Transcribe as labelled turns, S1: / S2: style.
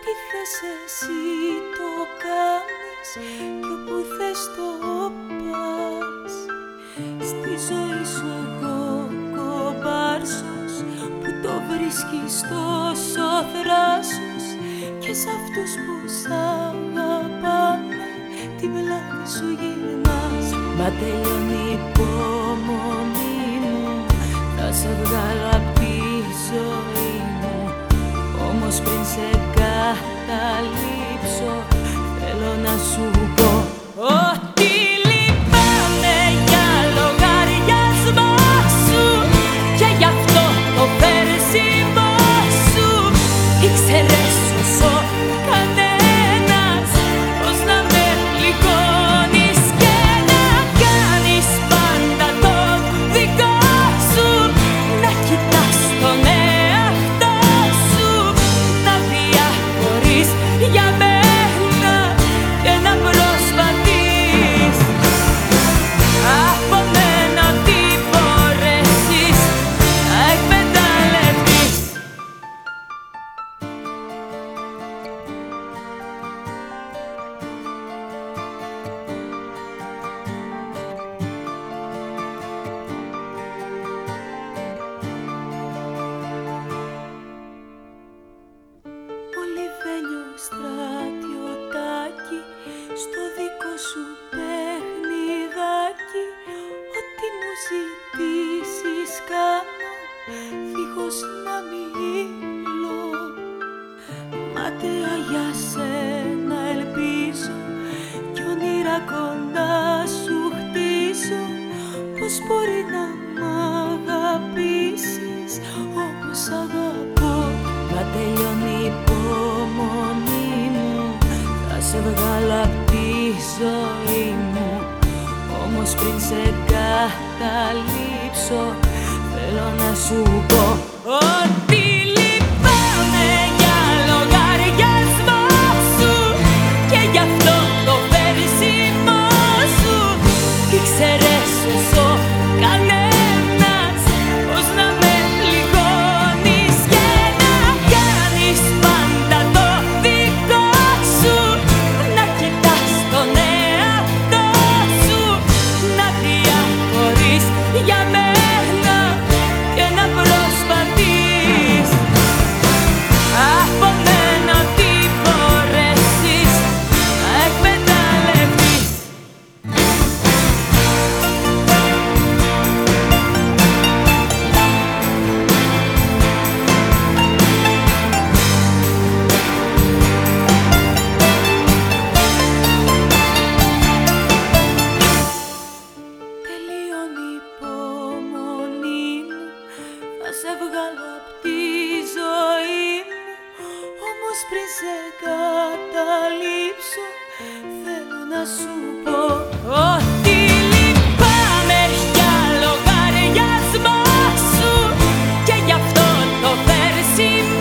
S1: Ό,τι θες εσύ το κάνεις και όπου θες το πας. Στη ζωή σου εγώ κομπάρσος που το βρίσκεις τόσο θράσος και σε αυτούς που σ' αγαπάνε την πλάτη σου γυρνάς. Μα τελειώνει η υπομονή μου θα σε βγάλω απ' τη ζωή. μου όμως πριν σε καταλήψω θέλω να σου πω ότι στρατιωτάκι στο δικό σου παιχνιδάκι. Ό,τι μου ζητήσεις κάνω δίχως να μιλώ. Μάταια για σένα ελπίζω κι όνειρα κοντά σου χτίζω. Πώς μπορεί να μ' αγαπήσεις όπως αγαπώ Μα τελειώνει η υπομονή μου. Θα σε βγάλω απ' τη ζωή μου. Όμως πριν σε καταλήψω Θέλω να σου πω ότι σε βγάλω τη ζωή μου Όμως πριν σε καταλήψω Θέλω να σου πω ότι λυπάμαι για λογαριασμά σου Και γι' αυτό το φέρσιμο